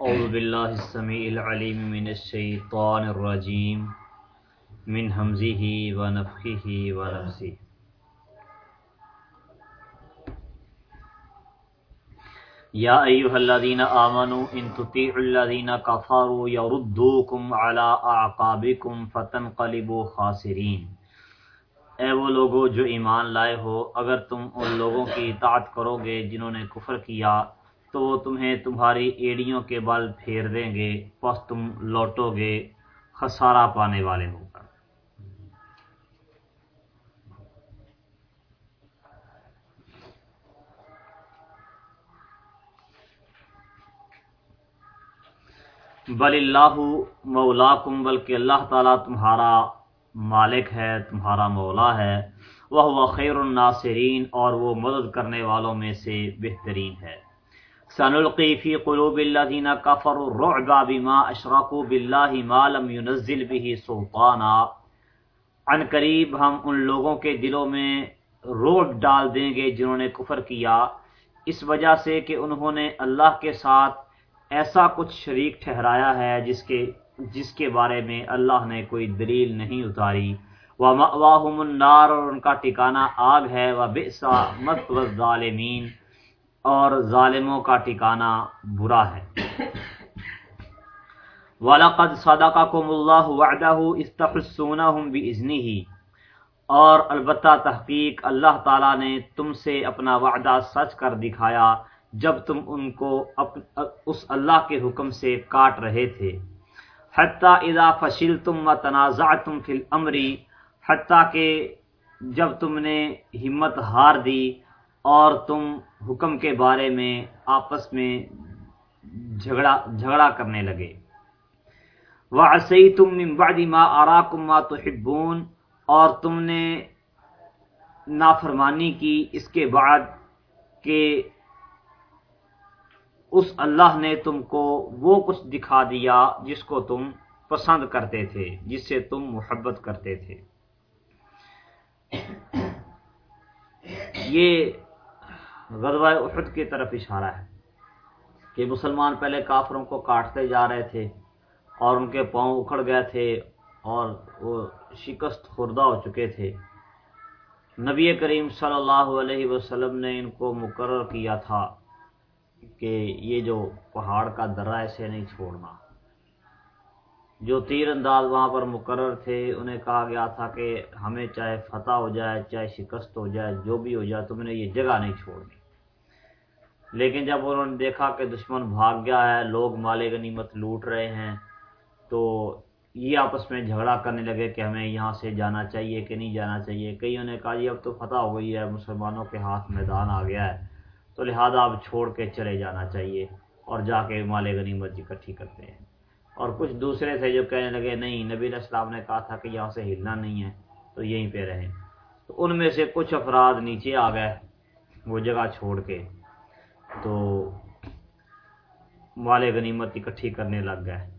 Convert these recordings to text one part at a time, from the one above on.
اعوذ باللہ السمیع العلیم من الشیطان الرجیم من حمزه ونفخه ونفسه یا ایوہ الذین آمنوا ان تطیعوا الذین کفروا یردوکم علی اعقابکم فتنقلبوا خاسرین. اے وہ لوگو جو ایمان لائے ہو، اگر تم ان لوگوں کی اطاعت کرو گے جنہوں نے کفر کیا تو وہ تمہیں تمہاری ایڑیوں کے بل پھیر دیں گے، پس تم لوٹو گے، خسارہ پانے والے ہو کر۔ بل اللہ مولا کم بلکہ اللہ تعالیٰ تمہارا مالک ہے، تمہارا مولا ہے۔ وہ خیر الناصرین اور وہ مدد کرنے والوں میں سے بہترین ہے۔ سنلقی فی قلوب الذین کفروا الرعب بما اشرکوا باللہ ما لم ينزل به سلطانا۔ عن قریب ہم ان لوگوں کے دلوں میں روڈ ڈال دیں گے جنہوں نے کفر کیا۔ اس وجہ سے کہ انہوں نے اللہ کے ساتھ ایسا کچھ شریک ٹھہرایا ہے جس کے جس کے بارے میں اللہ نے کوئی دلیل نہیں اتاری۔ وہ النار اور ان کا ٹھکانہ آگ ہے۔ وہ بسا مت ظالمین اور ظالموں کا ٹھکانہ برا ہے۔ وَلَقَدْ صَدَقَكُمُ اللَّهُ وَعْدَهُ اسْتَحُسُّونَهُمْ بِإِذْنِهِ۔ اور البتہ تحقیق اللہ تعالیٰ نے تم سے اپنا وعدہ سچ کر دکھایا جب تم ان کو اس اللہ کے حکم سے کاٹ رہے تھے۔ حتیٰ اذا فشل تم و تنازع تم فل حتیٰ کہ جب تم نے ہمت ہار دی اور تم حکم کے بارے میں آپس میں جھگڑا جھگڑا کرنے لگے۔ وَعَسَيْتُم مِّن بَعْدِ مَا أَرَاكُم مَّا تُحِبُّونَ، اور تم نے نافرمانی کی اس کے بعد کہ اس اللہ نے تم کو وہ کچھ دکھا دیا جس کو تم پسند کرتے تھے، جس سے تم محبت کرتے تھے۔ یہ غزوہ احد کی طرف اشارہ ہے کہ مسلمان پہلے کافروں کو کاٹتے جا رہے تھے اور ان کے پاؤں اکھڑ گئے تھے اور وہ شکست خوردہ ہو چکے تھے۔ نبی کریم صلی اللہ علیہ وسلم نے ان کو مقرر کیا تھا کہ یہ جو پہاڑ کا درہ اسے نہیں چھوڑنا۔ جو تیر انداز وہاں پر مقرر تھے، انہیں کہا گیا تھا کہ ہمیں چاہے فتح ہو جائے، چاہے شکست ہو جائے، جو بھی ہو جائے، تم نے یہ جگہ نہیں چھوڑنی۔ لیکن جب انہوں نے دیکھا کہ دشمن بھاگ گیا ہے، لوگ مال غنیمت لوٹ رہے ہیں، تو یہ آپس میں جھگڑا کرنے لگے کہ ہمیں یہاں سے جانا چاہیے کہ نہیں جانا چاہیے۔ کئیوں نے کہا یہ اب تو فتح ہو گئی ہے، مسلمانوں کے ہاتھ میدان آ گیا ہے، تو لہٰذا اب چھوڑ کے چلے جانا چاہیے اور جا کے مال غنیمت اکٹھی کرتے ہیں۔ اور کچھ دوسرے تھے جو کہنے لگے، نہیں، نبی السلام نے کہا تھا کہ یہاں سے ہلنا نہیں ہے، تو یہیں پہ رہیں۔ تو ان میں سے کچھ افراد نیچے آ گئے، وہ جگہ چھوڑ کے۔ تو مال غنیمت اکٹھی کرنے لگ گئے۔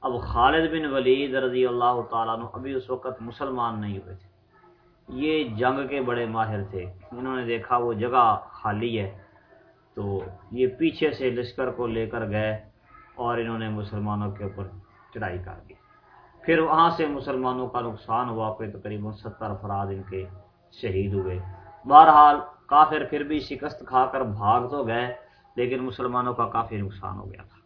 اب خالد بن ولید رضی اللہ تعالیٰ عنہ ابھی اس وقت مسلمان نہیں ہوئے تھے۔ یہ جنگ کے بڑے ماہر تھے۔ انہوں نے دیکھا وہ جگہ خالی ہے، تو یہ پیچھے سے لشکر کو لے کر گئے۔ اور انہوں نے مسلمانوں کے اوپر چڑھائی کر دی۔ پھر وہاں سے مسلمانوں کا نقصان ہوا کوئی تقریباً ستر افراد ان کے شہید ہوئے۔ بہرحال کافر پھر بھی شکست کھا کر بھاگ تو گئے، لیکن مسلمانوں کا کافی نقصان ہو گیا تھا۔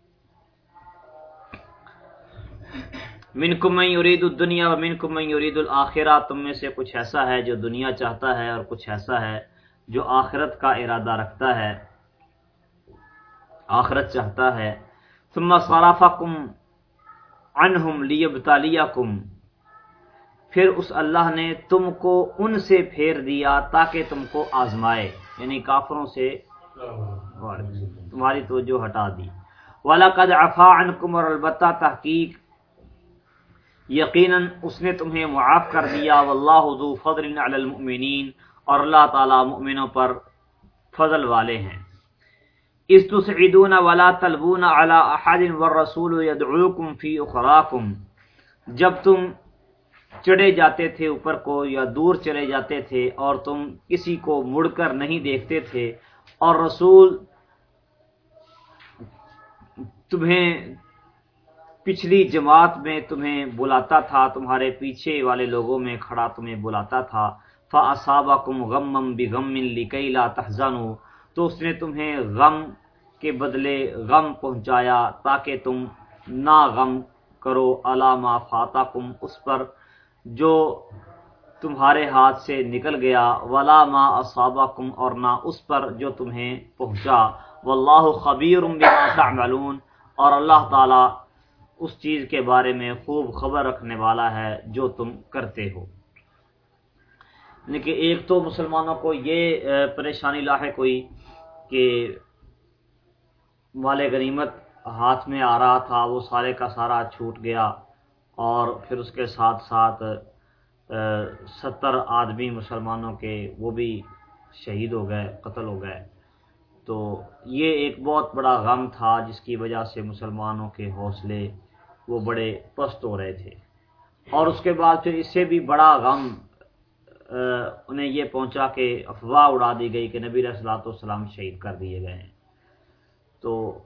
من کمئی یرید الدنیا و من کمئی یرید الآخرہ تم میں سے کچھ ایسا ہے جو دنیا چاہتا ہے اور کچھ ایسا ہے جو آخرت کا ارادہ رکھتا ہے، آخرت چاہتا ہے ثم صرفکم عنہم لیبتالیکم پھر اس اللہ نے تم کو ان سے پھیر دیا تاکہ تم کو آزمائے یعنی کافروں سے تمہاری توجہ ہٹا دی۔ وَلَقَدْ عَفَا عَنْكُمْ اور البتہ تحقیق یقیناً اس نے تمہیں معاف کر دیا۔ واللہ ذو فضل علی المؤمنین اور اللہ تعالی مؤمنوں پر فضل والے ہیں۔ استسعدون ولا تلبون على احد والرسول يدعوكم في اخراكم. جب تم چڑھے جاتے تھے اوپر کو یا دور چلے جاتے تھے اور تم کسی کو مڑ کر نہیں دیکھتے تھے اور رسول تمہیں پچھلی جماعت میں تمہیں بلاتا تھا، تمہارے پیچھے والے لوگوں میں کھڑا تمہیں بلاتا تھا فاصابہ کم غم بھی غم لکیلا تحزن تو اس نے تمہیں غم کے بدلے غم پہنچایا تاکہ تم نہ غم کرو علامہ فاتح کم اس پر جو تمہارے ہاتھ سے نکل گیا، ولا ما اصابہ کم اور نہ اس پر جو تمہیں پہنچا۔ واللہ خبیر بما تعملون۔ اور اللہ تعالی اس چیز کے بارے میں خوب خبر رکھنے والا ہے جو تم کرتے ہو۔ یعنی کہ ایک تو مسلمانوں کو یہ پریشانی لاحق ہوئی کہ مال غنیمت ہاتھ میں آ رہا تھا، وہ سارے کا سارا چھوٹ گیا اور پھر اس کے ساتھ ساتھ ستر آدمی مسلمانوں کے وہ بھی شہید ہو گئے، قتل ہو گئے۔ تو یہ ایک بہت بڑا غم تھا جس کی وجہ سے مسلمانوں کے حوصلے وہ بڑے پست ہو رہے تھے۔ اور اس کے بعد پھر اس سے بھی بڑا غم انہیں یہ پہنچا کہ افواہ اڑا دی گئی کہ نبی رسلاۃ والسلام شہید کر دیے گئے ہیں۔ تو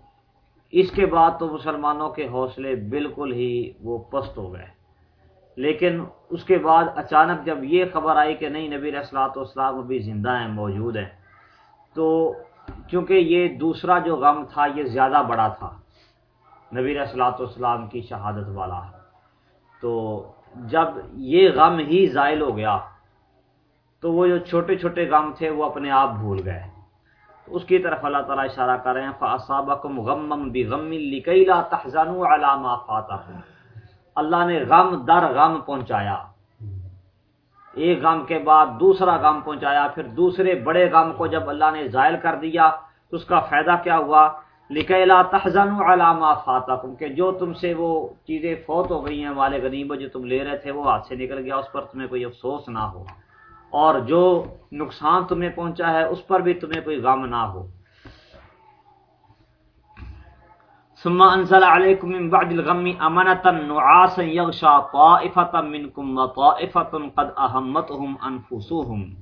اس کے بعد تو مسلمانوں کے حوصلے بالکل ہی وہ پست ہو گئے۔ لیکن اس کے بعد اچانک جب یہ خبر آئی کہ نہیں، نبی رسلاۃ والسلام ابھی زندہ ہیں، موجود ہیں، تو کیونکہ یہ دوسرا جو غم تھا، یہ زیادہ بڑا تھا۔ نبی اصلاۃ والسلام کی شہادت والا۔ تو جب یہ غم ہی زائل ہو گیا تو وہ جو چھوٹے چھوٹے غم تھے وہ اپنے آپ بھول گئے۔ اس کی طرف اللہ تعالیٰ اشارہ کر رہے ہیں فاصابکم غمم بغم لکیلا تحزنوا علی ما فاتکم اللہ نے غم در غم پہنچایا۔ ایک غم کے بعد دوسرا غم پہنچایا، پھر دوسرے بڑے غم کو جب اللہ نے زائل کر دیا، تو اس کا فائدہ کیا ہوا؟ لکیلا تحزن علامہ فاتح کہ جو تم سے وہ چیزیں فوت ہو گئی ہیں، والے غنیمت جو تم لے رہے تھے، وہ ہاتھ سے نکل گیا، اس پر تمہیں کوئی افسوس نہ ہو۔ اور جو نقصان تمہیں پہنچا ہے، اس پر بھی تمہیں کوئی غم نہ ہو۔ ثم انزل عليكم من بعد الغم امنه نعاسا يغشى طائفه منكم وطائفه قد اهمتهم انفسهم۔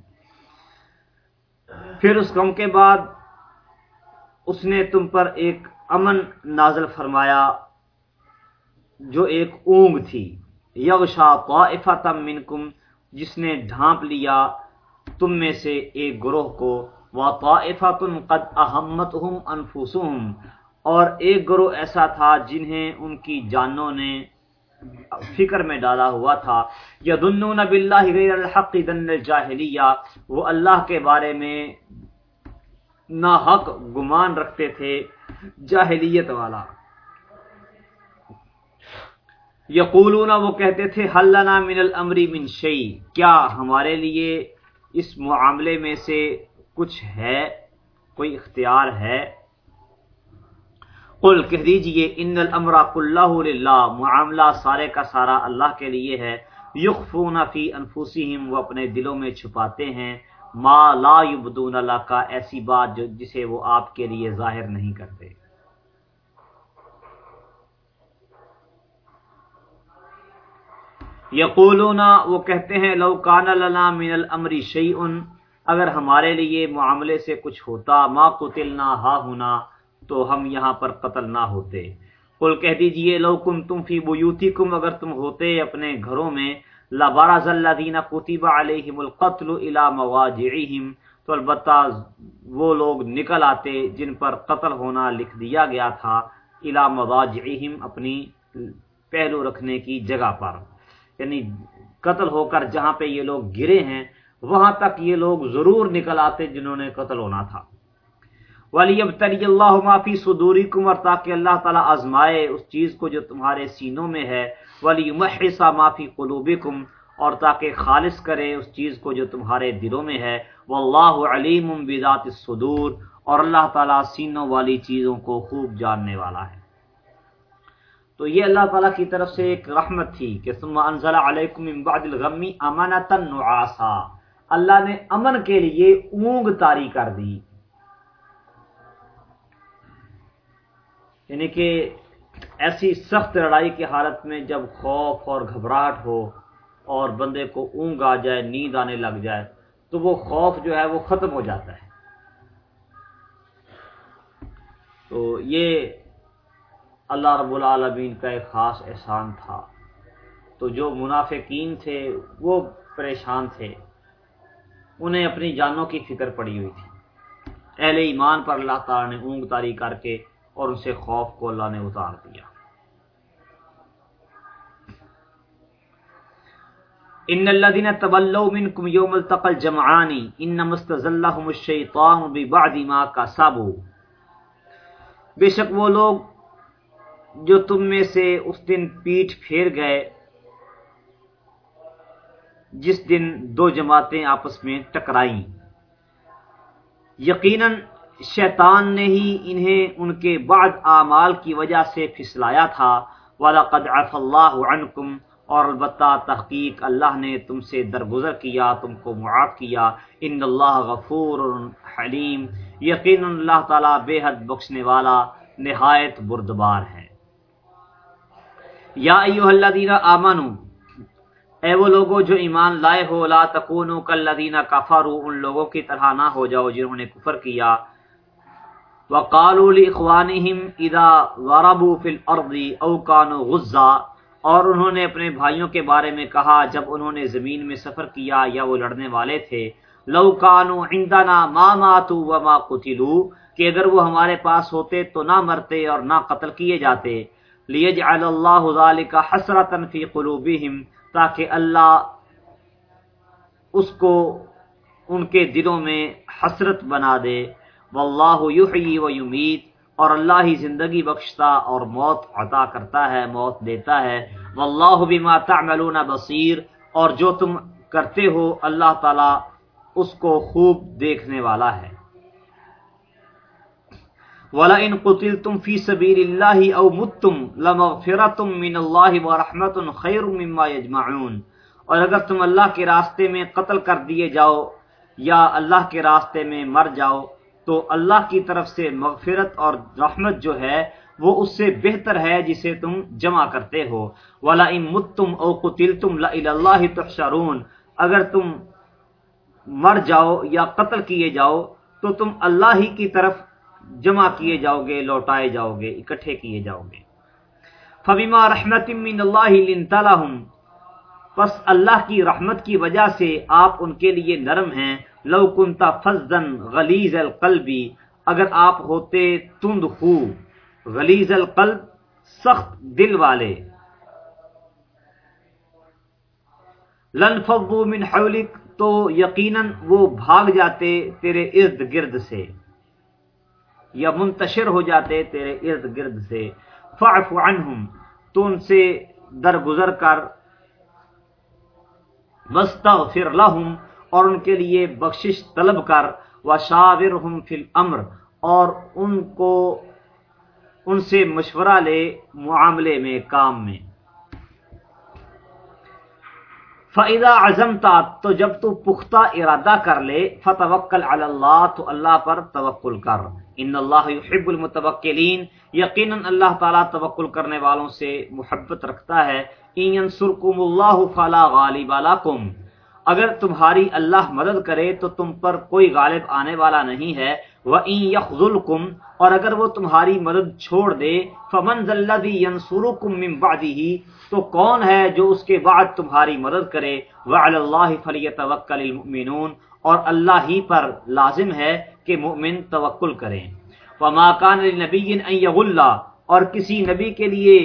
پھر اس غم کے بعد اس نے تم پر ایک امن نازل فرمایا، جو ایک اونگ تھی۔ یغشا طائفه منکم جس نے ڈھانپ لیا، تم میں سے ایک گروہ کو وطائفه قد اهمتهم انفسهم اور ایک گروہ ایسا تھا جنہیں ان کی جانوں نے فکر میں ڈالا ہوا تھا۔ یا باللہ غیر الحق دن الجاہلیہ وہ اللہ کے بارے میں ناحق گمان رکھتے تھے، جاہلیت والا۔ یقولون وہ کہتے تھے حل لنا من الامر من شیء؟ کیا ہمارے لیے اس معاملے میں سے کچھ ہے؟ کوئی اختیار ہے؟ قل، کہہ دیجیے، ان الامر کلہ للہ، معاملہ سارے کا سارا اللہ کے لیے ہے۔ یخفون فی انفسہم، وہ اپنے دلوں میں چھپاتے ہیں۔ ما لا یبدون اللہ کا ایسی بات جو جسے وہ آپ کے لیے ظاہر نہیں کرتے۔ یقولون، وہ کہتے ہیں، لو کان لنا من الامر شیئن، اگر ہمارے لیے معاملے سے کچھ ہوتا، ما قتلنا ہا ہونا تو ہم یہاں پر قتل نہ ہوتے۔ قل کہہ دیجیے، لو کن تم فی بیوتکم، اگر تم ہوتے اپنے گھروں میں لبارز الذین کتب علیہم القتل الى مواجعہم، تو البتہ وہ لوگ نکل آتے جن پر قتل ہونا لکھ دیا گیا تھا الى مواجعہم، اپنی پہلو رکھنے کی جگہ پر۔ یعنی قتل ہو کر جہاں پہ یہ لوگ گرے ہیں، وہاں تک یہ لوگ ضرور نکل آتے جنہوں نے قتل ہونا تھا۔ ولی اب تری اللہ معافی صدوری کم اور تاکہ اللہ تعالیٰ آزمائے اس چیز کو جو تمہارے سینوں میں ہے۔ ولی محسا معافی قلوب اور تاکہ خالص کرے اس چیز کو جو تمہارے دلوں میں ہے۔ وہ اللہ علیم بذات صدور اور اللہ تعالیٰ سینوں والی چیزوں کو خوب جاننے والا ہے۔ تو یہ اللہ تعالیٰ کی طرف سے ایک رحمت تھی کہ ثم انزل علیکم من بعد الغم امانتا نعاسا۔ اللہ نے امن کے لیے اونگ تاری کر دی۔ یعنی کہ ایسی سخت لڑائی کی حالت میں جب خوف اور گھبراہٹ ہو اور بندے کو اونگ آ جائے، نیند آنے لگ جائے، تو وہ خوف جو ہے وہ ختم ہو جاتا ہے۔ تو یہ اللہ رب العالمین کا ایک خاص احسان تھا۔ تو جو منافقین تھے، وہ پریشان تھے۔ انہیں اپنی جانوں کی فکر پڑی ہوئی تھی۔ اہل ایمان پر اللہ تعالیٰ نے اونگ تاری کر کے اور ان سے خوف کو اللہ نے اتار دیا۔ ان الذين تولوا منكم يوم التقى الجمعان انما استزلهم الشيطان ببعد ما كسبوا بے شک وہ لوگ جو تم میں سے اس دن پیٹ پھیر گئے، جس دن دو جماعتیں آپس میں ٹکرائیں۔ یقیناً شیطان نے ہی انہیں ان کے بعد اعمال کی وجہ سے پھسلایا تھا۔ وَلَقَدْ عَفَ اللَّهُ عَنْكُمْ، اور البتہ تحقیق اللہ نے تم سے درگزر کیا، تم کو معاف کیا۔ ان اللہ غفور حلیم یقین اللہ تعالیٰ بے حد بخشنے والا نہایت بردبار ہے۔ یا ایوہ الذین آمنوا۔ اے وہ لوگوں جو ایمان لائے ہو، لا تکونوا کالذین کفروا۔ ان لوگوں کی طرح نہ ہو جاؤ جنہوں نے کفر کیا۔ وقالوا لاخوانهم اذا ضربوا في الارض او كانوا غزا۔ اور انہوں نے اپنے بھائیوں کے بارے میں کہا، جب انہوں نے زمین میں سفر کیا یا وہ لڑنے والے تھے، لو کانو عندنا ما ماتوا وما قتلوا۔ کہ اگر وہ ہمارے پاس ہوتے تو نہ مرتے اور نہ قتل کیے جاتے۔ لیجعل اللہ ذلك حسرتا فی قلوبہم تاکہ اللہ اس کو ان کے دلوں میں حسرت بنا دے۔ واللہ یحیی و یمیت اور اللہ ہی زندگی بخشتا اور موت عطا کرتا ہے، موت دیتا ہے۔ واللہ بما تعملون بصیر اور جو تم کرتے ہو، اللہ تعالی اس کو خوب دیکھنے والا ہے۔ وَلَئِن قُتِلْتُمْ فِي سَبِيلِ اللَّهِ أَوْ مُتْتُمْ لَمَغْفِرَةٌ مِّنَ اللَّهِ وَرَحْمَةٌ خَيْرٌ مِّمَّا يَجْمَعُونَ اور اگر تم اللہ کے راستے میں قتل کر دیے جاؤ یا اللہ کے راستے میں مر جاؤ، تو اللہ کی طرف سے مغفرت اور رحمت جو ہے، وہ اس سے بہتر ہے جسے تم جمع کرتے ہو۔ ولا امت تم او قتل تم اللہ تحشرون۔ اگر تم مر جاؤ یا قتل کیے جاؤ، تو تم اللہ ہی کی طرف جمع کیے جاؤ گے، لوٹائے جاؤ گے، اکٹھے کیے جاؤ گے۔ فبیما رحمت من اللہ پس اللہ کی رحمت کی وجہ سے آپ ان کے لیے نرم ہیں۔ لو کنتا فزن غلیز القلبی اگر آپ ہوتے تند خو غلیز القلب سخت دل والے۔ لن فضو من حولک، تو یقیناً وہ بھاگ جاتے تیرے ارد گرد سے۔ یا منتشر ہو جاتے تیرے ارد گرد سے۔ فعف عنہم، تو ان سے درگزر کر۔ وستغفر لہم، اور ان کے لیے بخشش طلب کر۔ و شاور فی الامر، اور ان کو، ان سے مشورہ لے معاملے میں، کام میں۔ فعدا اعظم تو جب تو پختہ ارادہ کر لے، فتوکل اللہ تو اللہ پر توکل کر۔ ان اللہ يحب المتوکلین یقیناً اللہ تعالیٰ توکل کرنے والوں سے محبت رکھتا ہے۔ این سرکم اللہ فلا غالب لکم اگر تمہاری اللہ مدد کرے، تو تم پر کوئی غالب آنے والا نہیں ہے۔ وہ اور اگر وہ تمہاری مدد چھوڑ دے، فمن ذلدی ینسر کم ہی تو کون ہے جو اس کے بعد تمہاری مدد کرے؟ وہ اللہ فلی توکل المؤمنون، اور اللہ ہی پر لازم ہے کہ مؤمن توکل کریں وما کان نبی اللہ اور کسی نبی کے لیے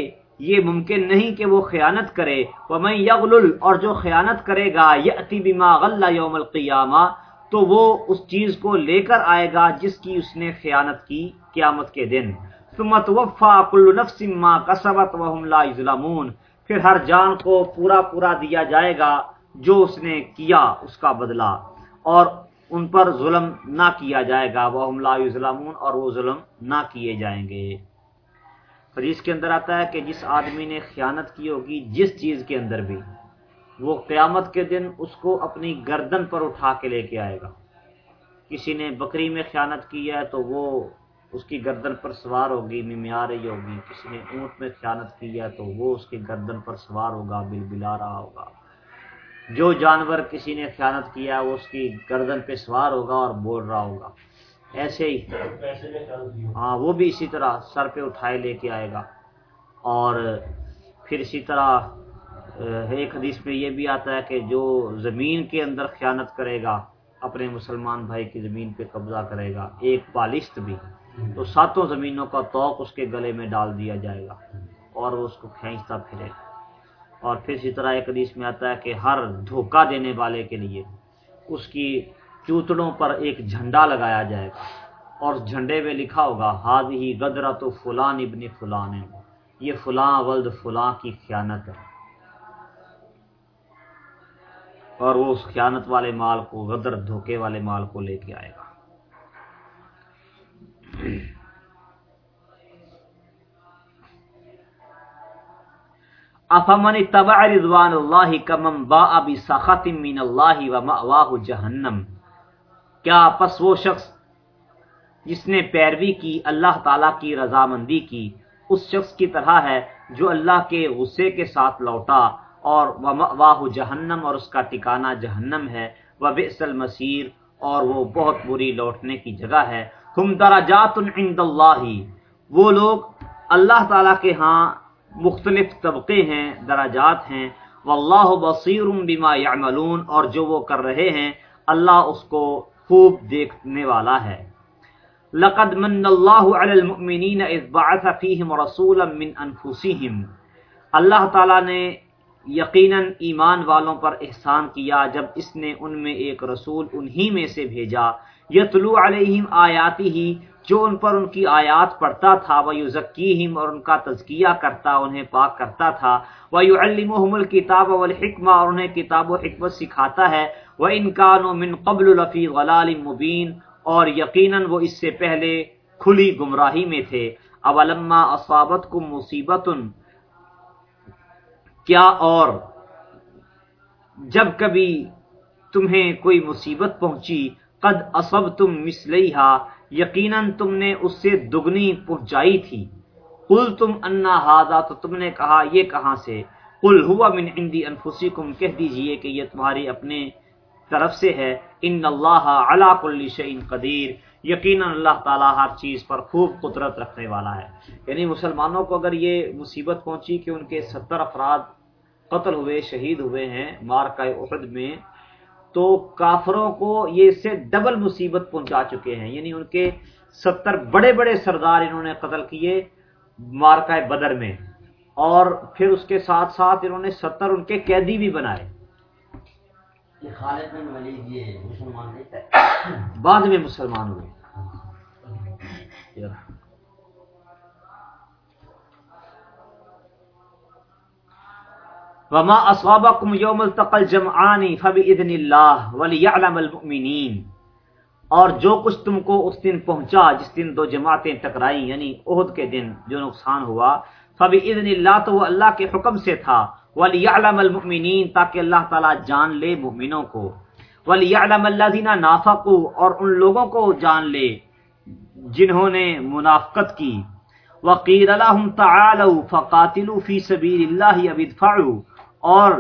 یہ ممکن نہیں کہ وہ خیانت کرے۔ وہ میں اور جو خیانت کرے گا یتی بما غلہ یوم القیامہ تو وہ اس چیز کو لے کر آئے گا جس کی اس نے خیانت کی قیامت کے دن۔ ثم توفا کل نفس ما کسبت وهم لا یظلمون۔ پھر ہر جان کو پورا پورا دیا جائے گا جو اس نے کیا اس کا بدلہ۔ اور ان پر ظلم نہ کیا جائے گا۔ وہ لا یظلمون اور وہ ظلم نہ کیے جائیں گے۔ حدیث کے اندر آتا ہے کہ جس آدمی نے خیانت کی ہوگی جس چیز کے اندر بھی۔ وہ قیامت کے دن اس کو اپنی گردن پر اٹھا کے لے کے آئے گا۔ کسی نے بکری میں خیانت کی ہے تو وہ اس کی گردن پر سوار ہوگی ممیا رہی ہوگی۔ کسی نے اونٹ میں خیانت کی ہے تو وہ اس کی گردن پر سوار ہوگا، بل بلا رہا ہوگا۔ جو جانور کسی نے خیانت کیا ہے، وہ اس کی گردن پہ سوار ہوگا اور بول رہا ہوگا۔ ایسے ہی ہاں وہ بھی اسی طرح سر پہ اٹھائے لے کے آئے گا۔ اور پھر اسی طرح ایک حدیث میں یہ بھی آتا ہے کہ جو زمین کے اندر خیانت کرے گا، اپنے مسلمان بھائی کی زمین پہ قبضہ کرے گا، ایک بالشت بھی تو ساتوں زمینوں کا توق اس کے گلے میں ڈال دیا جائے گا اور وہ اس کو کھینچتا پھرے گا۔ اور پھر اسی طرح ایک حدیث میں آتا ہے کہ ہر دھوکہ دینے والے کے لیے اس کی چوتڑوں پر ایک جھنڈا لگایا جائے گا۔ اور جھنڈے میں لکھا ہوگا ہاد ہی گدرا تو فلان ابن فلان۔ یہ فلاں ولد فلاں کی خیانت ہے۔ اور وہ اس خیانت والے مال کو، غدر دھوکے والے مال کو لے کے آئے گا۔ افمن تبع رضوان اللہ کمم با ابی سخت من اللہ و مأواہ جہنم۔ کیا پس وہ شخص جس نے پیروی کی، اللہ تعالی کی رضامندی کی، اس شخص کی طرح ہے جو اللہ کے غصے کے ساتھ لوٹا۔ اور واہ جہنم اور اس کا ٹکانہ جہنم ہے وہ بس المسیر اور وہ بہت بری لوٹنے کی جگہ ہے۔ ہم دراجات عند اللہ۔ وہ لوگ اللہ تعالیٰ کے ہاں مختلف طبقے ہیں دراجات ہیں۔ واللہ بصیر بما یعملون، اور جو وہ کر رہے ہیں، اللہ اس کو خوب دیکھنے والا ہے۔ لقد من اللہ علی المؤمنین اذ بعث فیہم رسولا من انفسہم۔ اللہ تعالیٰ نے یقیناً ایمان والوں پر احسان کیا جب اس نے ان میں ایک رسول انہی میں سے بھیجا۔ یتلو علیہم آیاتی ہی جو ان پر ان کی آیات پڑھتا تھا وہ یوزکیم اور ان کا تزکیہ کرتا، انہیں پاک کرتا تھا۔ وہ یو الم الکتاب والحکمہ، اور انہیں کتاب و حکمت سکھاتا ہے۔ وہ انکان و من قبل الفی غلال مبین، اور یقیناً وہ اس سے پہلے کھلی گمراہی میں تھے۔ اولما اصابت کو مصیبت کیا اور جب کبھی تمہیں کوئی مصیبت پہنچی، قد اصب تم مسلحا یقیناً تم نے اس سے دگنی پہنچائی تھی۔ کل تم انا ہادا تو تم نے کہا، یہ کہاں سے؟ کل ہوا من عندی انفسکم، کہہ دیجیے کہ یہ تمہاری اپنے طرف سے ہے۔ ان اللہ علا کل شعین قدیر، یقیناً اللہ تعالیٰ ہر چیز پر خوب قدرت رکھنے والا ہے۔ یعنی مسلمانوں کو اگر یہ مصیبت پہنچی کہ ان کے ستر افراد قتل ہوئے شہید ہوئے ہیں مارکہ احد میں تو کافروں کو یہ اس سے ڈبل مصیبت پہنچا چکے ہیں۔ یعنی ان کے ستر بڑے بڑے سردار انہوں نے قتل کیے مارکہ بدر میں۔ اور پھر اس کے ساتھ ساتھ انہوں نے ستر ان کے قیدی بھی بنائے۔ بعد میں مسلمان ہوئے۔ وما اصابكم يوم التقى الجمعان فباذن الله وليعلم المؤمنين اور جو کچھ تم کو اس دن پہنچا، جس دن دو جماعتیں ٹکرائی یعنی عہد کے دن جو نقصان ہوا فباذن الله تو وہ اللہ کے حکم سے تھا، وليعلم المؤمنين تاکہ اللہ تعالی جان لے مومنوں کو، وليعلم الذين نافقوا اور ان لوگوں کو جان لے جنہوں نے منافقت کی۔ وقيل لهم تعالوا فقاتلوا في سبيل الله او ادفعوا اور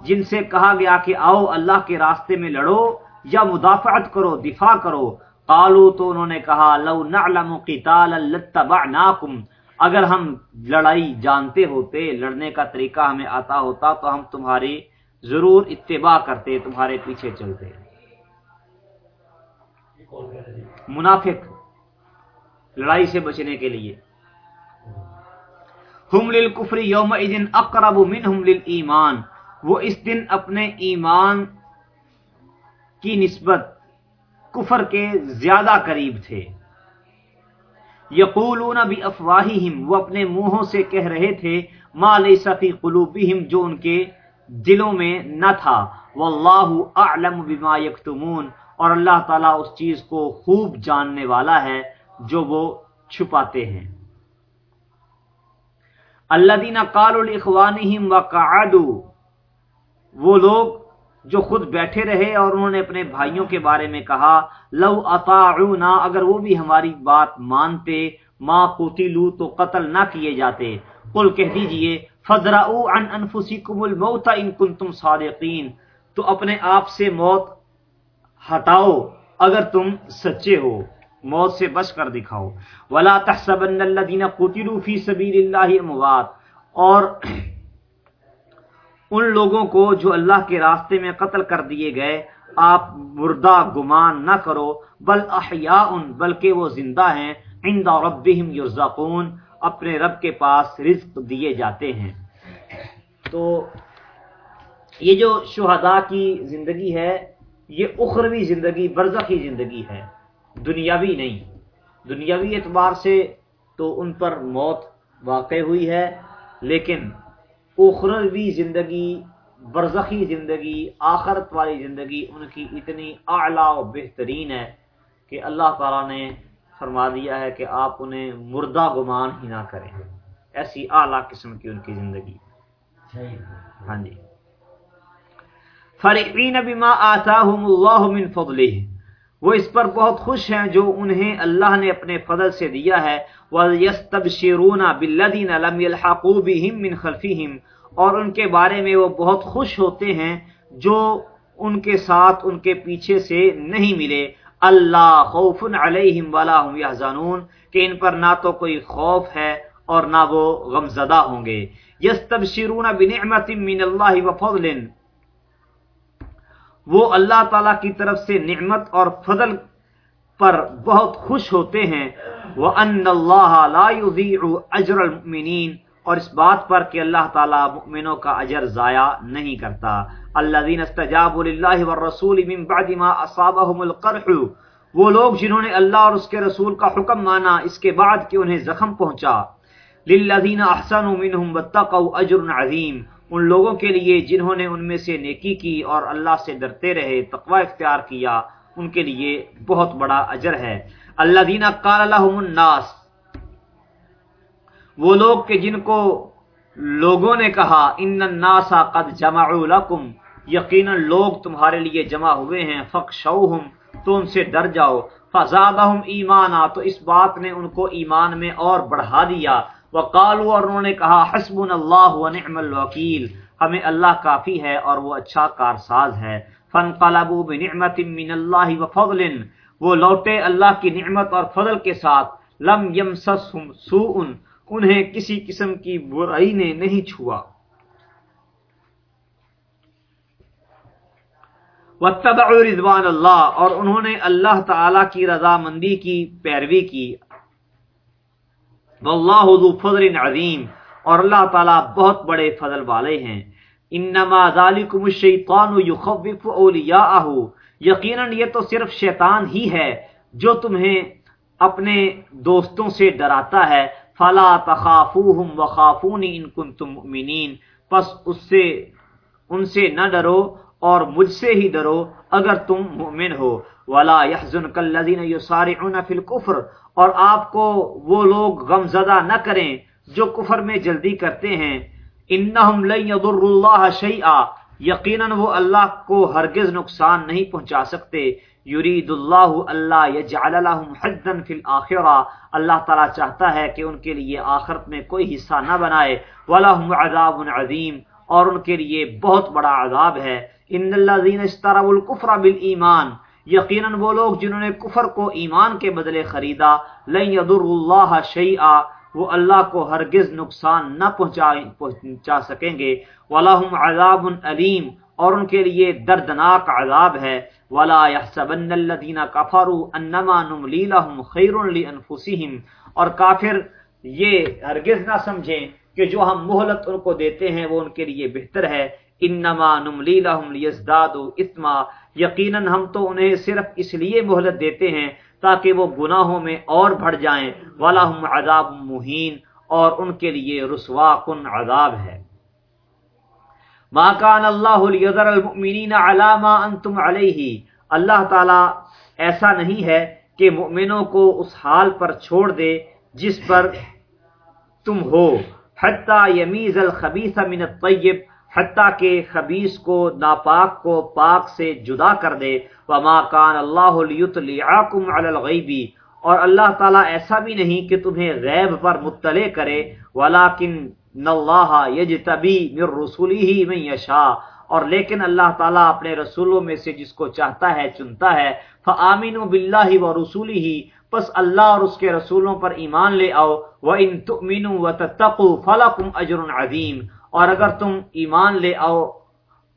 جن سے کہا گیا کہ آؤ اللہ کے راستے میں لڑو یا مدافعت کرو، دفاع کرو۔ قالو تو انہوں نے کہا، لو نعلم قتال لتبعناکم اگر ہم لڑائی جانتے ہوتے، لڑنے کا طریقہ ہمیں آتا ہوتا تو ہم تمہاری ضرور اتباع کرتے، تمہارے پیچھے چلتے۔ منافق، لڑائی سے بچنے کے لیے۔ ہم للکفر یوم اقرب منہم للایمان، وہ اس دن اپنے ایمان کی نسبت کفر کے زیادہ قریب تھے۔ یقولون بھی وہ اپنے منہوں سے کہہ رہے تھے، ما لیس فی قلوبہم، جو ان کے دلوں میں نہ تھا۔ واللہ اعلم بما یکتمون، اور اللہ تعالیٰ اس چیز کو خوب جاننے والا ہے جو وہ چھپاتے ہیں۔ اللہ دینا کال الخوان وہ لوگ جو خود بیٹھے رہے اور انہوں نے اپنے بھائیوں کے بارے میں کہا، لو اطاعونا، اگر وہ بھی ہماری بات مانتے، ما قتلوا تو قتل نہ کیے جاتے۔ قل کہہ دیجیے فذرعوا عن انفسکم الموت ان کنتم صادقین۔ تو اپنے آپ سے موت ہٹاؤ، اگر تم سچے ہو۔ موت سے بچ کر دکھاؤ۔ ولا تحسبن الذين قتلوا في سبيل الله اموات اور ان لوگوں کو جو اللہ کے راستے میں قتل کر دیے گئے، آپ مردہ گمان نہ کرو۔ بل احیاء بلکہ وہ زندہ ہیں۔ عند ربهم یرزقون اپنے رب کے پاس رزق دیے جاتے ہیں۔ تو یہ جو شہداء کی زندگی ہے، یہ اخروی زندگی، برزخی زندگی ہے۔ دنیاوی نہیں۔ دنیاوی اعتبار سے تو ان پر موت واقع ہوئی ہے لیکن اخروی زندگی برزخی زندگی آخرت والی زندگی ان کی اتنی اعلیٰ و بہترین ہے کہ اللہ تعالیٰ نے فرما دیا ہے کہ آپ انہیں مردہ گمان ہی نہ کریں۔ ایسی اعلیٰ قسم کی ان کی زندگی۔ ہاں جی۔ فرقین بما آتاہم اللہ من فضلہ وہ اس پر بہت خوش ہیں جو انہیں اللہ نے اپنے فضل سے دیا ہے۔ وَيَسْتَبْشِرُونَ بِالَّذِينَ لَمْ يَلْحَقُوا بِهِمْ مِنْ خَلْفِهِمْ۔ اور ان کے بارے میں وہ بہت خوش ہوتے ہیں جو ان کے ساتھ ان کے پیچھے سے نہیں ملے۔ اللہ خوف علیہم ولا هم يحزنون کہ ان پر نہ تو کوئی خوف ہے اور نہ وہ غمزدہ ہوں گے۔ یستبشرون بنعمت من اللہ وفضل وہ اللہ تعالی کی طرف سے نعمت اور فضل پر بہت خوش ہوتے ہیں۔ وہ ان اللہ لا اجر المؤمنین اور اس بات پر کہ اللہ تعالی مؤمنوں کا اجر ضائع نہیں کرتا۔ الذين استجابوا لله والرسول من بعد ما اصابهم القرح۔ وہ لوگ جنہوں نے اللہ اور اس کے رسول کا حکم مانا، اس کے بعد کہ انہیں زخم پہنچا۔ للذین احسنوا منهم واتقوا اجر عظیم ان لوگوں کے لیے جنہوں نے ان میں سے نیکی کی اور اللہ سے ڈرتے رہے، تقوی اختیار کیا، ان کے لیے بہت بڑا اجر ہے۔ اللہ دینا کال الناس، وہ لوگ کہ جن کو لوگوں نے کہا، ان الناس قد جمعوا لكم یقینا لوگ تمہارے لیے جمع ہوئے ہیں فخشوہم تو ان سے ڈر جاؤ۔ فزادہم ایمانا، تو اس بات نے ان کو ایمان میں اور بڑھا دیا۔ وقالوا اور انہوں نے کہا، حسبنا اللہ ونعم الوکیل، ہمیں اللہ کافی ہے اور وہ اچھا کارساز ہے۔ فانقلبوا بنعمت من اللہ وفضل وہ لوٹے اللہ کی نعمت اور فضل کے ساتھ۔ لم یمسسهم سوء، انہیں کسی قسم کی برائی نے نہیں چھوا۔ واتبعوا رضوان اللہ، اور انہوں نے اللہ تعالی کی رضا مندی کی، پیروی کی۔ واللہ ذو فضل عظیم اور اللہ تعالیٰ بہت بڑے فضل والے ہیں۔ انما ذالکم الشیطان یخوف اولیاءہ یقینا یہ تو صرف شیطان ہی ہے جو تمہیں اپنے دوستوں سے ڈراتا ہے۔ فلا تخافوہم وخافونی ان کنتم مؤمنین۔ پس اس سے، ان سے نہ ڈرو اور مجھ سے ہی ڈرو اگر تم مؤمن ہو۔ ولا يحزنك الذين يسارعون في الكفر اور آپ کو وہ لوگ غم زدہ نہ کریں جو کفر میں جلدی کرتے ہیں۔ انہم لن یضر اللہ شیئا یقیناً وہ اللہ کو ہرگز نقصان نہیں پہنچا سکتے۔ یرید اللہ اللہ یجعل لهم حدا فی الاخرہ اللہ تعالی چاہتا ہے کہ ان کے لیے آخرت میں کوئی حصہ نہ بنائے۔ ولہم عذاب عظیم اور ان کے لیے بہت بڑا عذاب ہے۔ ان الذين اشتروا الكفر بالایمان یقیناً وہ لوگ جنہوں نے کفر کو ایمان کے بدلے خریدا، لن یضر اللہ شیئا، وہ اللہ کو ہرگز نقصان نہ پہنچا سکیں گے۔ وَلَهُمْ عَذَابٌ علیم اور ان کے لیے دردناک عذاب ہے۔ وَلَا يَحْسَبَنَّ الَّذِينَ كَفَرُوا أَنَّمَا نُمْلِي لَهُمْ خَيْرٌ لِأَنفُسِهِمْ۔ اور کافر یہ ہرگز نہ سمجھیں کہ جو ہم مہلت ان کو دیتے ہیں وہ ان کے لیے بہتر ہے۔ انما نملی لهم لیزدادوا اثما یقیناً ہم تو انہیں صرف اس لیے مہلت دیتے ہیں تاکہ وہ گناہوں میں اور بڑھ جائیں۔ وَلَهُمْ عَذَابٌ مُهِينٌ اور ان کے لیے رسوا کن عذاب ہے۔ ماکان اللہ لیذر المؤمنین علی ما انتم علیہ اللہ تعالی ایسا نہیں ہے کہ مؤمنوں کو اس حال پر چھوڑ دے جس پر تم ہو۔ حتی یمیز الخبیث من الطیب حتیٰ کہ خبیص کو، ناپاک کو پاک سے جدا کر دے۔ وما کان اللہ لیطلعکم علی الغیبی اور اللہ تعالیٰ ایسا بھی نہیں کہ تمہیں غیب پر مطلع کرے۔ ولیکن اللہ یجتبی من رسولی من یشا اور لیکن اللہ تعالیٰ اپنے رسولوں میں سے جس کو چاہتا ہے، چنتا ہے۔ فآمنوا باللہ و رسولی پس اللہ اور اس کے رسولوں پر ایمان لے آؤ۔ وہ ان تمین و تقو فلاکم اجر عظیم اور اگر تم ایمان لے آؤ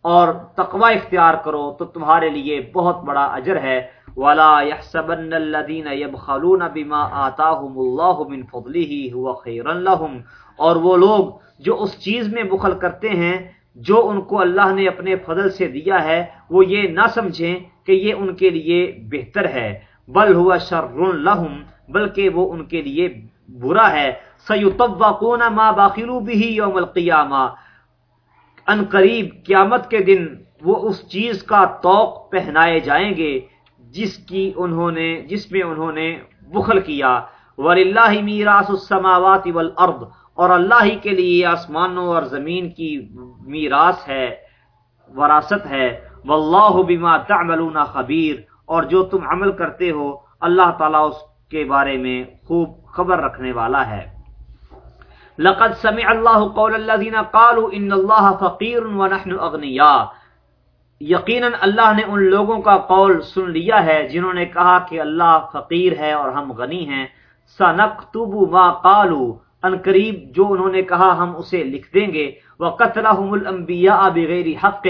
اور تقوی اختیار کرو تو تمہارے لیے بہت بڑا اجر ہے۔ ولا يحسبن الذين يبخلون بما آتاهم الله من فضله هو خيرا لهم۔ اور وہ لوگ جو اس چیز میں بخل کرتے ہیں، جو ان کو اللہ نے اپنے فضل سے دیا ہے، وہ یہ نہ سمجھیں کہ یہ ان کے لیے بہتر ہے۔ بل ہوا شر لہم بلکہ وہ ان کے لیے برا ہے۔ سیطوقون ما باخلو بھی یوم القیامہ ان قریب قیامت کے دن وہ اس چیز کا توق پہنائے جائیں گے جس کی انہوں نے، جس میں انہوں نے بخل کیا۔ وللہ میراث السماوات والارض اور اللہ ہی کے لیے آسمانوں اور زمین کی میراث ہے، وراثت ہے۔ واللہ بما تعملون خبیر اور جو تم عمل کرتے ہو، اللہ تعالیٰ اس کے بارے میں خوب خبر رکھنے والا ہے۔ لقد سمع اللہ قول الذين قالوا ان اللہ فقیر ونحن اغنیاء یقینا اللہ نے ان لوگوں کا قول سن لیا ہے جنہوں نے کہا کہ اللہ فقیر ہے اور ہم غنی ہیں. سنکتب ما قالوا. ان قریب جو انہوں نے کہا ہم اسے لکھ دیں گے. وقتلهم الانبیاء بغیر حق.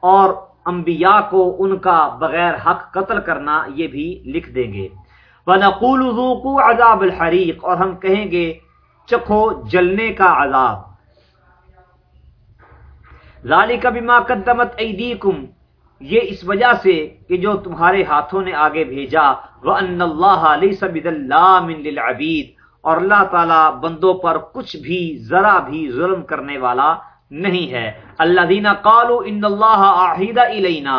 اور انبیاء کو ان کا بغیر حق قتل کرنا یہ بھی لکھ دیں گے. وَنَقُولُ ذُوقُوا عَذَابَ الْحَرِيقِ. اور ہم کہیں گے چکھو جلنے کا عذاب۔ ذَلِكَ بِمَا قَدَّمَتْ أَيْدِيكُمْ یہ اس وجہ سے کہ جو تمہارے ہاتھوں نے آگے بھیجا، وَأَنَّ اللَّهَ لَيْسَ بِذَلَّامٍ لِلْعَبِيدِ، اور اللہ تعالی بندوں پر کچھ بھی ذرا بھی ظلم کرنے والا نہیں ہے۔ اللہ دینا کالو ان اللہ عہدہ علینا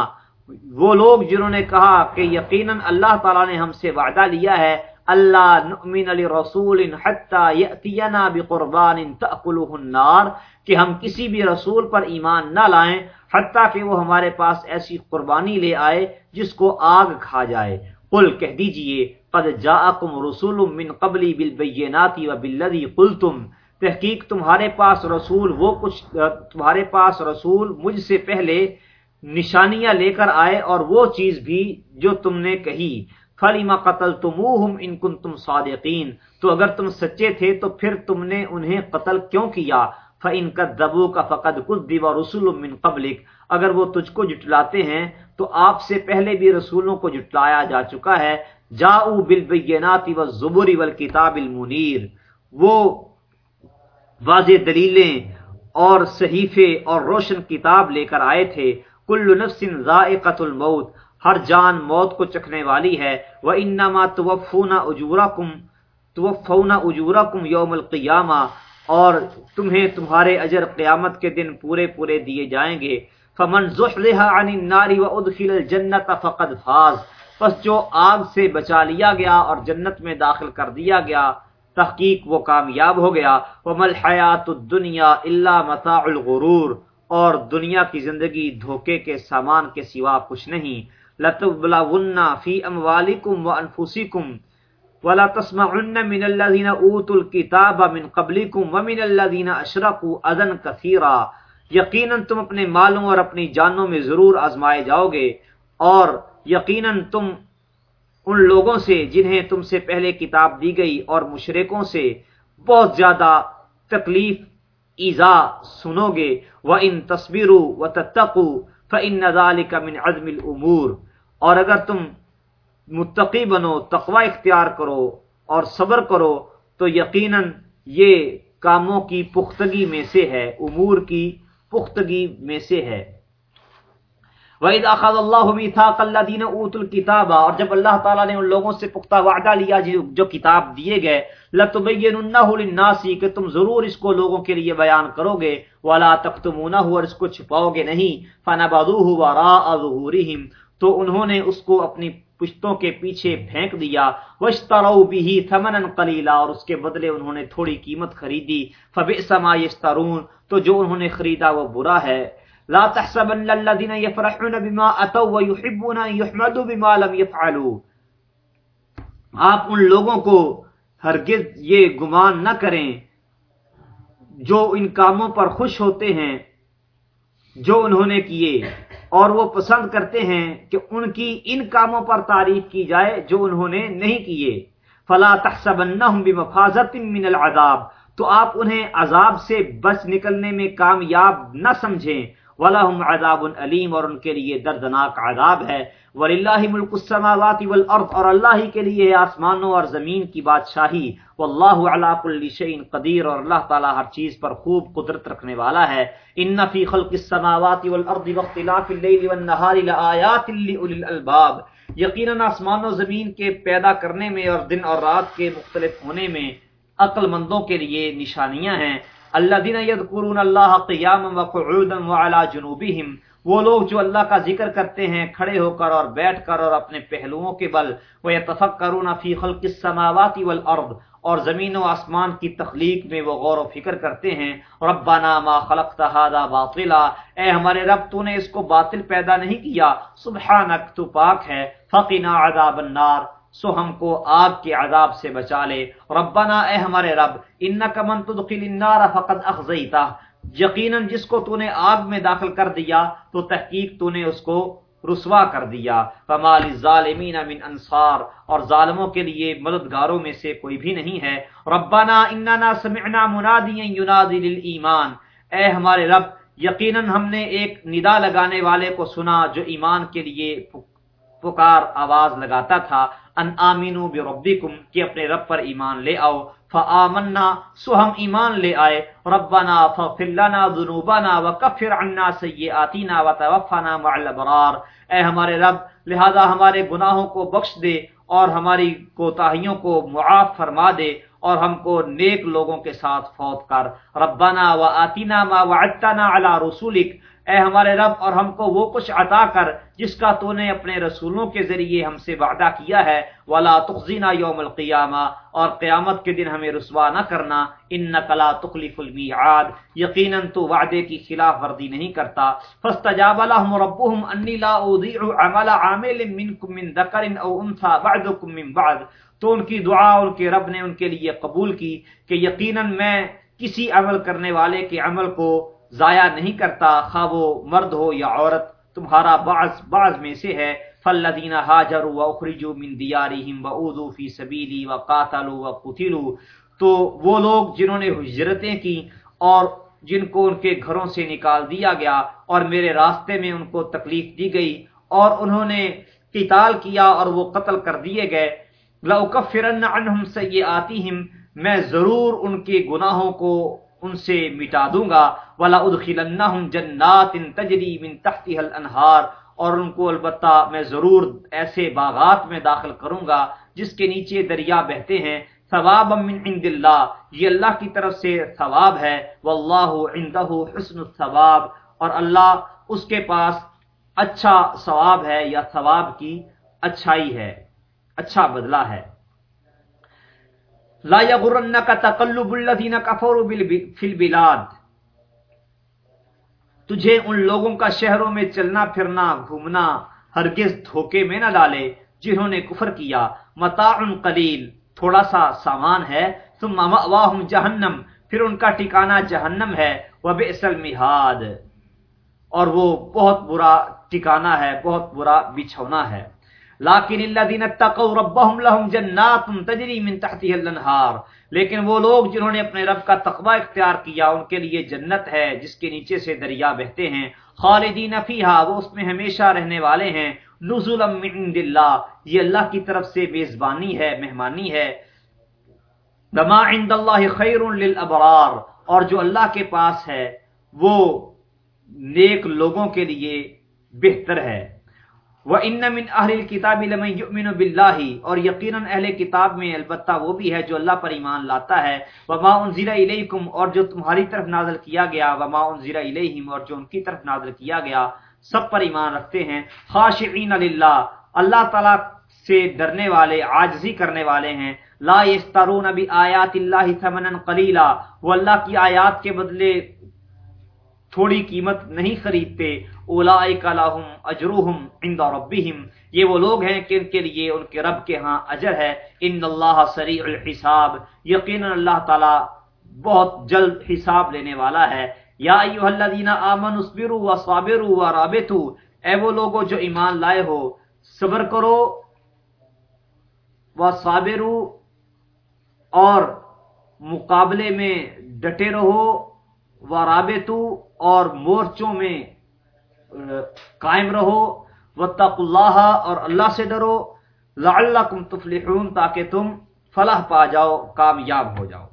وہ لوگ جنہوں نے کہا کہ یقیناً اللہ تعالیٰ نے ہم سے وعدہ لیا ہے اللہ نؤمن علی رسول حتی یأتینا بقربان تأکلہ النار کہ ہم کسی بھی رسول پر ایمان نہ لائیں حتیٰ کہ وہ ہمارے پاس ایسی قربانی لے آئے جس کو آگ کھا جائے قل کہہ دیجیے قد جاءکم رسول من قبلی بالبینات و بالذی قلتم تحقیق تمہارے پاس رسول وہ کچھ تمہارے پاس رسول مجھ سے پہلے نشانیاں لے کر آئے اور وہ چیز بھی جو تم نے کہی فلیما قتل تم ان کن تم صادقین تو اگر تم سچے تھے تو پھر تم نے انہیں قتل کیوں کیا؟ فن کا دبو کا فقد کچھ دیوا رسول من قبلک اگر وہ تجھ کو جٹلاتے ہیں تو آپ سے پہلے بھی رسولوں کو جٹلایا جا چکا ہے۔ جاؤ بالبینات و زبری ول کتاب المنیر۔ وہ واضح دلیلیں اور صحیفے اور روشن کتاب لے کر آئے تھے۔ کل نفس ذائقت الموت۔ ہر جان موت کو چکھنے والی ہے۔ وہ انما توفونا اجورا کم توفونا اجورا کم یوم القیامہ، اور تمہیں تمہارے اجر قیامت کے دن پورے پورے دیے جائیں گے۔ فمن زحلها عن النار وادخل الجنت فقد فاز۔ پس جو آگ سے بچا لیا گیا اور جنت میں داخل کر دیا گیا، تحقیق وہ کامیاب ہو گیا۔ وہ حیات دنیا اللہ متا الغرور، اور دنیا کی زندگی دھوکے کے سامان کے سوا کچھ نہیں۔ لتبلا فی ام والم و انفوسی کم ولا تسما من اللہ دینا اوت الکتاب من قبلی کم یقیناً تم اپنے مالوں اور اپنی جانوں میں ضرور آزمائے جاؤ گے اور یقیناً تم ان لوگوں سے جنہیں تم سے پہلے کتاب دی گئی اور مشرقوں سے بہت زیادہ تکلیف، ایزا سنو گے۔ وہ ان تصویروں و تتقو فن نظال کا من عزم العمور اور اگر تم متقی بنو تقوا اختیار کرو اور صبر کرو، تو یقیناً یہ کاموں کی پختگی میں سے ہے، امور کی پختگی میں سے ہے۔ وَإِذْ أَخَذَ اللَّهُ مِيثَاقَ الَّذِينَ أُوتُوا الْكِتَابَ، اور جب اللہ تعالیٰ نے ان لوگوں سے پختہ وعدہ لیا جی، جو کتاب دیے گئے، لَتُبَيِّنُنَّهُ لِلنَّاسِ، کہ تم ضرور اس کو لوگوں کے لیے بیان کرو گے، وَلَا تَكْتُمُونَهُ اور اس کو چھپاؤ گے نہیں۔ فَنَبَذُوهُ وَرَاءَ ظُهُورِهِمْ تو انہوں نے اس کو اپنی پشتوں کے پیچھے پھینک دیا۔ وَاشْتَرَوْا بِهِ ثَمَنًا قَلِيلًا اور اس کے بدلے انہوں نے تھوڑی قیمت خریدی۔ فَبِئْسَ مَا يَشْتَرُونَ تو جو انہوں نے خریدا وہ برا ہے۔ لا تحسبن الذين يفرحون بما اتوا ويحبون ان يحمدوا بما لم يفعلوا۔ آپ ان لوگوں کو ہرگز یہ گمان نہ کریں جو ان کاموں پر خوش ہوتے ہیں، جو انہوں نے کیے۔ اور وہ پسند کرتے ہیں کہ ان کی ان کاموں پر تعریف کی جائے جو انہوں نے نہیں کیے۔ فلا تحسبنہم بمفازت من العذاب۔ تو آپ انہیں عذاب سے بچ نکلنے میں کامیاب نہ سمجھیں۔ ولاحم عذاب علیم اور ان کے لیے دردناک عذاب ہے۔ وللہ ملک السماوات والارض اور اللہ ہی کے لیے آسمانوں اور زمین کی بادشاہی۔ واللہ علی کل شیء قدیر اور اللہ تعالی ہر چیز پر خوب قدرت رکھنے والا ہے۔ ان فی خلق السماوات والارض واختلاف الليل والنهار لآیات لاولی الالباب یقینا آسمان و زمین کے پیدا کرنے میں اور دن اور رات کے مختلف ہونے میں عقل مندوں کے لیے نشانیاں ہیں۔ اللہ دین یذکرون اللہ قیاما وقعودا وعلى جنوبہم وہ لوگ جو اللہ کا ذکر کرتے ہیں، کھڑے ہو کر اور بیٹھ کر اور اپنے پہلوؤں کے بل وہ یتفکرون فی خلق السماوات والارض اور زمین و آسمان کی تخلیق میں وہ غور و فکر کرتے ہیں۔ ربنا ما خلقت هذا باطلا، اے ہمارے رب، تو نے اس کو باطل پیدا نہیں کیا۔ سبحانک، تو پاک ہے۔ فقنا عذاب النار، سو ہم کو آگ کے عذاب سے بچا لے۔ ربنا، اے ہمارے رب انکا من تدخل النار فقد یقیناً جس کو تو نے آگ میں داخل کر دیا، تو تحقیق تو نے اس کو رسوا کر دیا۔ فمال الظالمین من انصار اور ظالموں کے لیے مددگاروں میں سے کوئی بھی نہیں ہے۔ ربنا اننا سمعنا منادیا ینادی للایمان اے ہمارے رب، یقیناً ہم نے ایک ندا لگانے والے کو سنا جو ایمان کے لیے پکار آواز لگاتا تھا۔ ان آمینو بربکم کہ اپنے رب پر ایمان لے آؤ۔ فآمنا، سو ہم ایمان لے آئے، ربنا فغفر لنا ذنوبنا وکفر عنا سیئاتنا وتوفنا مع الابرار۔ اے ہمارے رب، لہذا ہمارے گناہوں کو بخش دے اور ہماری کوتاہیوں کو معاف فرما دے اور ہم کو نیک لوگوں کے ساتھ فوت کر۔ ربنا وآتنا ما وعدتنا على رسولک۔ اے ہمارے رب، اور ہم کو وہ کچھ عطا کر جس کا تو نے اپنے رسولوں کے ذریعے ہم سے وعدہ کیا ہے۔ ولا تخزینا یوم القیامہ اور قیامت کے دن ہمیں رسوا نہ کرنا۔ انک لا تخلف المیعاد یقینا تو وعدے کی خلاف ورزی نہیں کرتا۔ فاستجاب لهم ربهم انی لا اضيع عمل عامل منکم من ذکر او انثى بعضکم من بعض تو ان کی دعا ان کے رب نے ان کے لیے قبول کی کہ یقینا میں کسی عمل کرنے والے کے عمل کو ضائع نہیں کرتا، خواہ وہ مرد ہو یا عورت، تمہارا بعض بعض میں سے ہے۔ فالذین هاجروا واخرجوا من دیارهم واوذوا في سبیلی وقاتلوا وقتلوا۔ تو وہ لوگ جنہوں نے ہجرتیں کی اور جن کو ان کے گھروں سے نکال دیا گیا اور میرے راستے میں ان کو تکلیف دی گئی اور انہوں نے قتال کیا اور وہ قتل کر دیے گئے۔ لَأُكَفِّرَنَّ عَنْهُمْ سَيِّئَاتِهِمْ۔ میں ضرور ان کے گناہوں کو ان سے مٹا دوں گا۔ ولا ادخلنہم جنات تجری من تحتها الانہار اور ان کو البتہ میں ضرور ایسے باغات میں داخل کروں گا جس کے نیچے دریا بہتے ہیں۔ ثواب من عند اللہ یہ اللہ کی طرف سے ثواب ہے۔ واللہ عنده حسن الثواب۔ اور اللہ اس کے پاس اچھا ثواب ہے یا ثواب کی اچھائی ہے۔ اچھا بدلہ ہے۔ لا یغرنک تقلب الذین کفروا فی البلاد. تجھے ان لوگوں کا شہروں میں چلنا، پھرنا، گھومنا، ہرگز دھوکے میں نہ ڈالے جنہوں نے کفر کیا۔ متاع قلیل، تھوڑا سا سامان ہے۔ ثم مأواہم جہنم، پھر ان کا ٹھکانہ جہنم ہے۔ وبئس المہاد۔ اور وہ بہت برا ٹھکانہ ہے، بہت برا بچھونا ہے۔ لیکن الذين اتقوا ربهم لهم جنات تجري من تحتها الانهار لیکن وہ لوگ جنہوں نے اپنے رب کا تقوی اختیار کیا، ان کے لیے جنت ہے، جس کے نیچے سے دریا بہتے ہیں۔ خالدین فیہا، وہ اس میں ہمیشہ رہنے والے ہیں۔ نزلا من عند اللہ، یہ اللہ کی طرف سے میزبانی ہے، مہمانی ہے۔ بما عند اللہ خیر للابرار، اور جو اللہ کے پاس ہے، وہ نیک لوگوں کے لیے بہتر ہے۔ وہ ان من اہل کتاب یؤمن باللہ اور یقیناً اہل کتاب میں البتہ وہ بھی ہے جو اللہ پر ایمان لاتا ہے۔ وما انزل الیکم اور جو تمہاری طرف نازل کیا گیا۔ وما انزل الیہم اور جو ان کی طرف نازل کیا گیا۔ سب پر ایمان رکھتے ہیں۔ خاشعین للہ اللہ تعالی سے ڈرنے والے، عاجزی کرنے والے ہیں۔ لا یسترون بآیات اللہ ثمنا قلیلا وہ اللہ کی آیات کے بدلے تھوڑی قیمت نہیں خریدتے، اولائک لہم اجرہم عند ربہم۔ یہ وہ لوگ ہیں کہ ان کے لیے ان کے رب کے ہاں اجر ہے۔ ان اللہ سریع الحساب۔ یقینا اللہ تعالی بہت جلد حساب لینے والا ہے۔ یا ایھا الذین آمنوا اصبروا وصابروا ورابطوا۔ اے وہ لوگوں جو ایمان لائے ہو، صبر کرو۔ وصابروا اور مقابلے میں ڈٹے رہو۔ و رابطو اور مورچوں میں قائم رہو وطق اللہ اور اللہ سے ڈرو لعلکم تفلحون تاکہ تم فلاح پا جاؤ، کامیاب ہو جاؤ۔